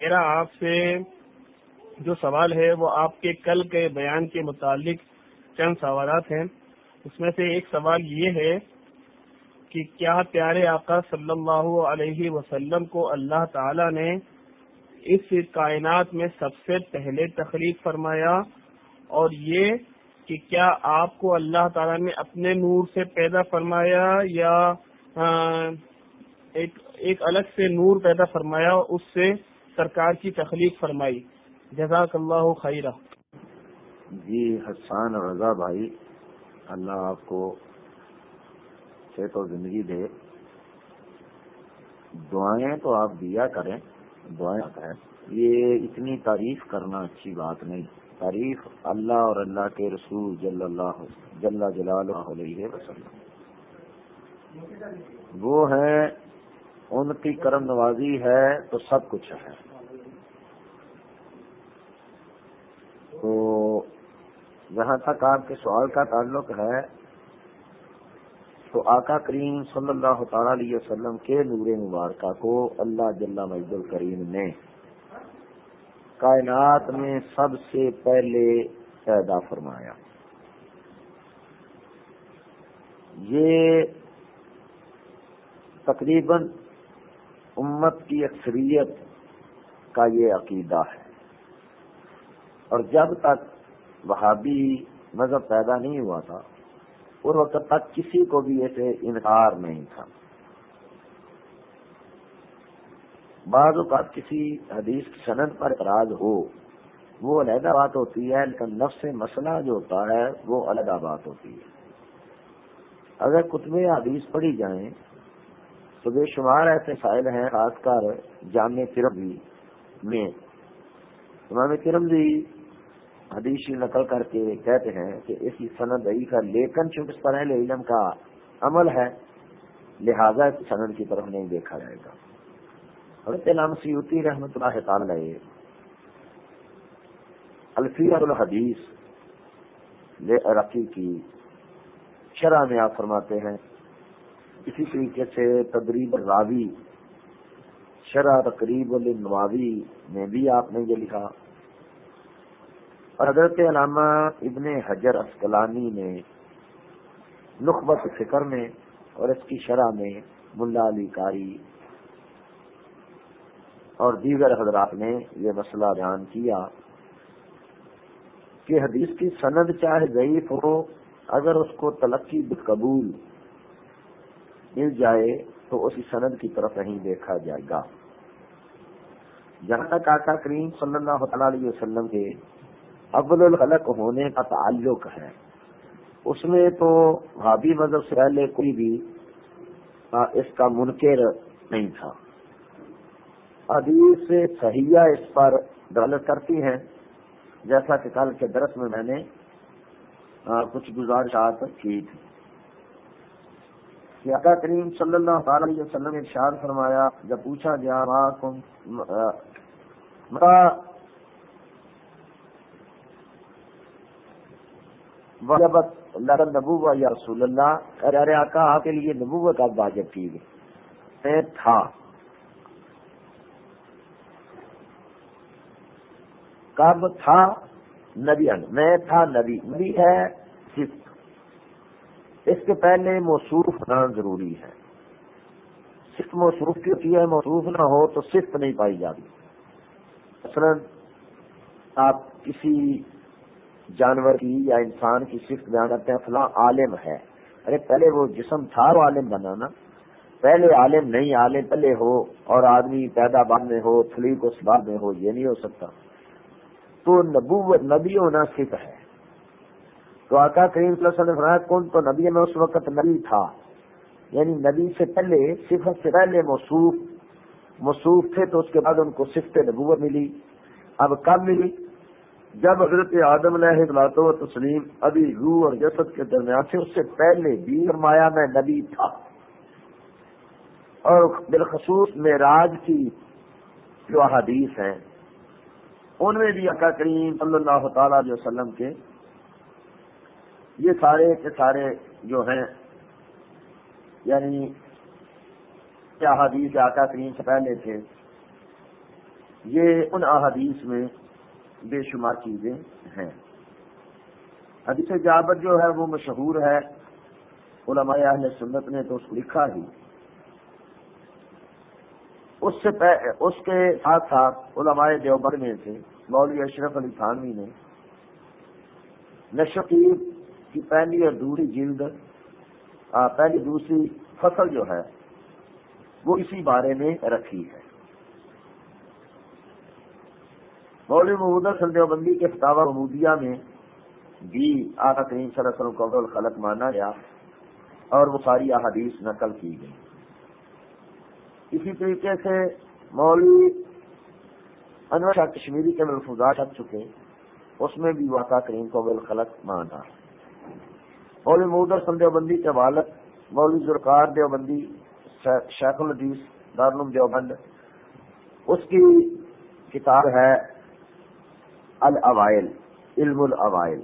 میرا آپ سے جو سوال ہے، وہ آپ کے کل کے بیان کے متعلق چند سوالات ہیں۔ اس میں سے ایک سوال یہ ہے کہ کیا پیارے آقا صلی اللہ علیہ وسلم کو اللہ تعالی نے اس کائنات میں سب سے پہلے تخلیق فرمایا؟ اور یہ کہ کیا آپ کو اللہ تعالیٰ نے اپنے نور سے پیدا فرمایا یا ایک ایک الگ سے نور پیدا فرمایا، اس سے سرکار کی تخلیق فرمائی۔ جزاک اللہ خیرہ۔ جی حسان، رضا بھائی، اللہ آپ کو صحت و زندگی دے۔ دعائیں تو آپ دیا کریں، دعائیں کریں۔ یہ اتنی تعریف کرنا اچھی بات نہیں۔ تعریف اللہ اور اللہ کے رسول جل اللہ، جل جلال علیہ وسلم۔ وہ ہے، ان کی کرم نوازی ہے تو سب کچھ ہے تو جہاں تک آپ کے سوال کا تعلق ہے، تو آقا کریم صلی اللہ تعالی علیہ وسلم کے نور مبارکہ کو اللہ جل مجد الکریم نے کائنات میں سب سے پہلے پیدا فرمایا۔ یہ تقریباً امت کی اکثریت کا یہ عقیدہ ہے۔ اور جب تک وہابی مذہب پیدا نہیں ہوا تھا اس وقت تک کسی کو بھی ایسے انکار نہیں تھا۔ بعض اوقات کسی حدیث کی صنعت پر اعتراض ہو، وہ علیحدہ بات ہوتی ہے، لیکن نفس مسئلہ جو ہوتا ہے، وہ علیحدہ بات ہوتی ہے۔ اگر کتب حدیث پڑھی جائیں، تو بے شمار ایسے فائل ہیں، خاص کر جامع ترمزی میں۔ امام ترمزی حدیثی نقل کر کے کہتے ہیں کہ اس کی سند ضعیف ہے، لیکن چونکہ اس پر اہل علم کا عمل ہے، لہذا اس سند کی طرف نہیں دیکھا جائے گا۔ حضرت نام سیوتی رحمۃ اللہ تعالی الفیہ الحدیث رقی کی شرح میں آپ فرماتے ہیں، اسی طریقے سے تدریب راوی شرح تقریب النواوی میں بھی آپ نے یہ لکھا۔ اور حضرت علامہ ابن حجر اسکلانی نے نخبت فکر میں اور اس کی شرح میں ملا علی کاری اور دیگر حضرات نے یہ مسئلہ بیان کیا کہ حدیث کی سند چاہے ضعیف ہو، اگر اس کو تلقی قبول مل جائے تو اس سند کی طرف نہیں دیکھا جائے گا۔ جہاں تک آقا کریم صلی اللہ علیہ وسلم کے ابل الخلق ہونے کا تعلق ہے۔ اس میں تو بھابی مذہب سے پہلے کوئی بھی اس کا منکر نہیں تھا۔ حدیث صحیح اس پر دلت کرتی ہیں جیسا کہ کل کے درس میں میں نے کچھ گزارشات کی تھی۔ کہ کریم صلی اللہ علیہ وسلم ارشاد فرمایا، جب پوچھا گیا نبو یا رسول اللہ ارے آقا، آپ کے لیے نبوت اب واجب کی گئی۔ میں تھا۔ کب تھا؟ نبی میں تھا نبی۔ نبی ہے صرف اس کے پہلے موصوف ہونا ضروری ہے۔ صرف موصوف کی ہوتی ہے، موصوف نہ ہو تو صرف نہیں پائی جاتی۔ مثلا آپ کسی جانور کی یا انسان کی صرف بیان کرتے ہیں، فلاں عالم ہے۔ ارے، پہلے وہ جسم تھا وہ عالم بنانا پہلے عالم نہیں، عالم پہلے ہو اور آدمی پیدا بعد میں ہو فلی کو بعد میں ہو، یہ نہیں ہو سکتا۔ تو نبوت، نبی ہونا صرف ہے۔ تو آقا کریم صلی اللہ علیہ وسلم کون تو نبی میں اس وقت نبی تھا۔ یعنی نبی سے پہلے، صفت سے پہلے موصوف موصوف تھے تو اس کے بعد ان کو صفت نبوت ملی۔ اب کب ملی؟ جب حضرت آدم علیہ اخلاط و تسلیم ابھی روح اور جسد کے درمیان سے اس سے پہلے بھی فرمایا میں نبی تھا۔ اور بالخصوص معراج کی جو احادیث ہیں، ان میں بھی اکا کریم صلی اللہ تعالی علیہ وسلم کے یہ سارے کے سارے جو ہیں یعنی کیا حدیث آقا کریم سے پہلے تھے، یہ ان احادیث میں بے شمار چیزیں ہیں۔ حدیث جابر جو ہے وہ مشہور ہے، علماء اہل سنت نے تو اس کو لکھا ہی۔ اس سے اس کے ساتھ ساتھ علماء دیوبر میں سے مولوی اشرف علی تھانوی نے نشقیب کی پہلی اور دوسری جلد پہلی دوسری فصل جو ہے وہ اسی بارے میں رکھی ہے۔ مولوی محمود سلدیو بندی کے فتح محمودیہ میں بھی آقا کریم صلی اللہ علیہ وسلم کو خلق مانا گیا اور وہ ساری احادیث نقل کی گئی۔ اسی طریقے سے مولوی انور شاہ کشمیری کے ملفوظات چھپ چکے، اس میں بھی واقع کریم کو خلق مانا۔ مولوی مودر سم دیوبندی کے والد، مولوی ذرکار دیوبندی، شیخ الحدیث دارالم دیوبند، اس کی کتاب ہے الاوائل علم الاوائل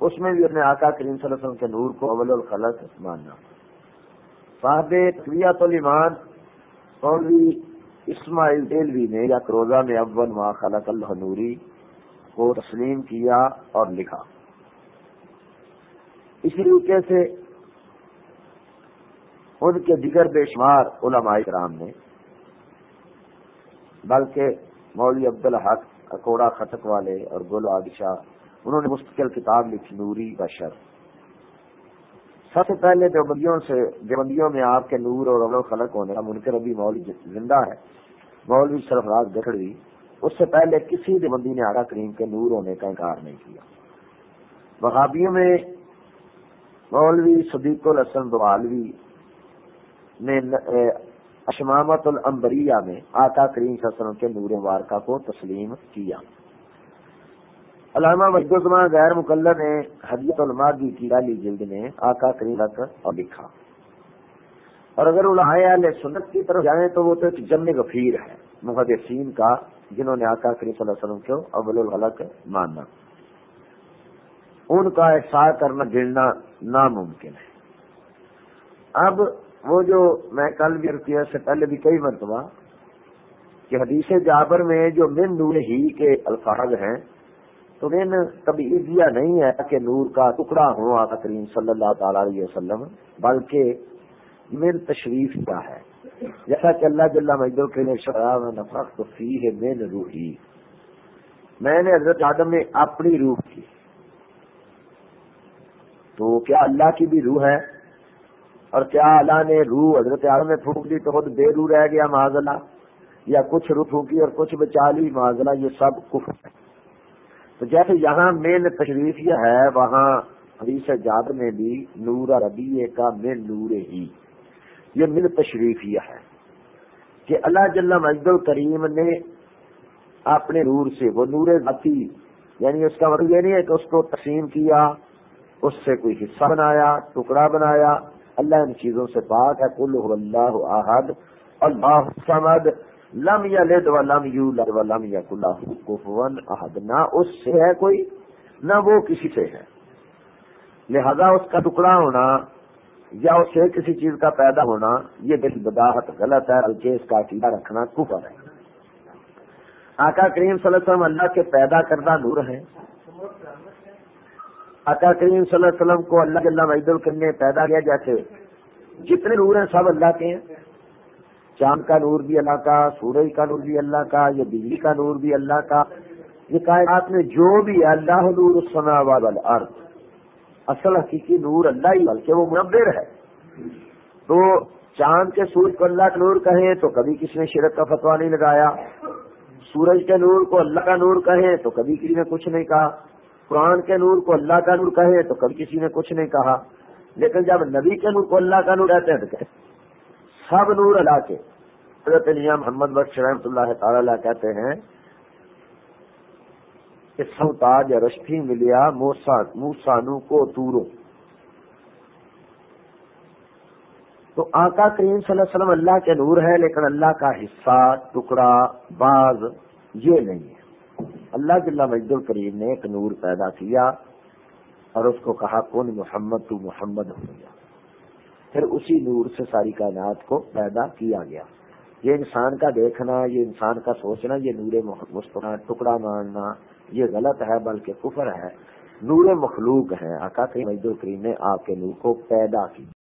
اس میں بھی اپنے آقا کریم صلی اللہ علیہ وسلم کے نور کو اول الخلق ماننا۔ صاحب طبیعت المان مولوی اسماعیل دلوی نے یا کروزہ میں اول ما خلق اللہ نوری کو تسلیم کیا اور لکھا۔ اسی طریقے سے ان کے دیگر بے شمار علماء کرام نے، بلکہ مولوی عبد الحق اکوڑا خطک والے اور گل آدشاہ انہوں نے مستقل کتاب لکھی، نوری بشر سب سے پہلے دیوبندیوں سے، دیوبندیوں میں آپ کے نور اور اول خلق ہونے کا منکر ابھی مولوی زندہ ہے۔ مولوی سرفراز گٹھڑی، اس سے پہلے کسی دیوبندی نے آگا کریم کے نور ہونے کا انکار نہیں کیا۔ وہابیوں میں مولوی صدیق الحسن دوالوی نے اشمامت الامبریہ میں آقا کریم صلی اللہ علیہ وسلم کے نور وارکا کو تسلیم کیا۔ علامہ وحد الزمان غیر مقلر نے حدیت علماء کی ڈالی جلد نے آقا کریم اور لکھا۔ اور اگر اہل سنت کی طرف جائیں تو وہ تو ایک جم غفیر ہے، محدثین کا، جنہوں نے آقا کریم صلی اللہ علیہ وسلم کو اول الغلق ماننا ان کا احساس کرنا گرنا ناممکن ہے۔ اب وہ جو میں کل بھی کیا سے پہلے بھی کئی مرتبہ کہ حدیث جابر میں جو من نور ہی کے الفاظ ہیں، تو من کبھی یہ نہیں ہے کہ نور کا ٹکڑا ہو آقا کریم صلی اللہ تعالی علیہ وسلم، بلکہ من تشریف کیا ہے۔ جیسا کہ اللہ جل مجد کے نے شراب نفرت فی ہے من روحی۔ میں نے حضرت آدم میں اپنی روح کی۔ تو کیا اللہ کی بھی روح ہے؟ اور کیا اللہ نے روح حضرت آدم میں پھونک دی تو خود بے روح رہ گیا معذلہ یا کچھ روح پھونکی اور کچھ بچا لی معذلہ یہ سب کفر ہے۔ تو جیسے یہاں مین تشریف یہ ہے، وہاں حدیث جاد میں بھی نور ربی کا مین نور ہی۔ یہ مل تشریف یہ ہے کہ اللہ جل مجد الکریم نے اپنے نور سے، وہ نور ذاتی یعنی اس کا مطلب یہ نہیں ہے کہ اس کو تقسیم کیا، اس سے کوئی حصہ بنایا، ٹکڑا بنایا اللہ ان چیزوں سے پاک ہے۔ کل اللہ احد، اللہ سمد لم یلد و لم یولد و لم یک کفون احد۔ نہ اس سے ہے کوئی، نہ وہ کسی سے ہے۔ لہذا اس کا ٹکڑا ہونا یا اس سے کسی چیز کا پیدا ہونا، یہ دل بداحت غلط ہے، بلکہ اس کا عقیدہ رکھنا کفر ہے۔ آقا کریم صلی اللہ علیہ وسلم اللہ کے پیدا کردہ نور ہیں۔ آقا کریم صلی اللہ علیہ وسلم کو اللہ کے اللہ عید الکریم نے پیدا کیا جیسے جتنے نور ہیں سب اللہ کے ہیں۔ چاند کا نور بھی اللہ کا، سورج کا نور بھی اللہ کا یہ بجلی کا نور بھی اللہ کا۔ یہ کائنات میں جو بھی اللہ نور سنا والارض۔ اصل حقیقی نور اللہ ہی بلکہ وہ منبر ہے۔ تو چاند کے سورج کو اللہ کا نور کہیں تو کبھی کسی نے شرک کا فتوا نہیں لگایا۔ سورج کے نور کو اللہ کا نور کہیں تو کبھی کسی نے کچھ نہیں کہا۔ قرآن کے نور کو اللہ کا نور کہے تو کبھی کسی نے کچھ نہیں کہا۔ لیکن جب نبی کے نور کو اللہ کا نور کہتے ہیں تو کہ سب نور اللہ کے۔ حضرت نیا محمد بخش رحمت اللہ تعالی کہتے ہیں، کہ سو تاج رشتی ملیا موسانو کو تورو تو آقا کریم صلی اللہ علیہ وسلم اللہ کے نور ہے، لیکن اللہ کا حصہ، ٹکڑا، باز یہ نہیں ہے۔ اللہ جل مجد الکریم نے ایک نور پیدا کیا اور اس کو کہا کون محمد، تو محمد ہو گیا. پھر اسی نور سے ساری کائنات کو پیدا کیا گیا۔ یہ انسان کا دیکھنا، یہ انسان کا سوچنا، یہ نور مستقنا ٹکڑا ماننا یہ غلط ہے بلکہ کفر ہے۔ نور مخلوق ہے۔ آقا کے مزدور نے آپ کے نور کو پیدا کی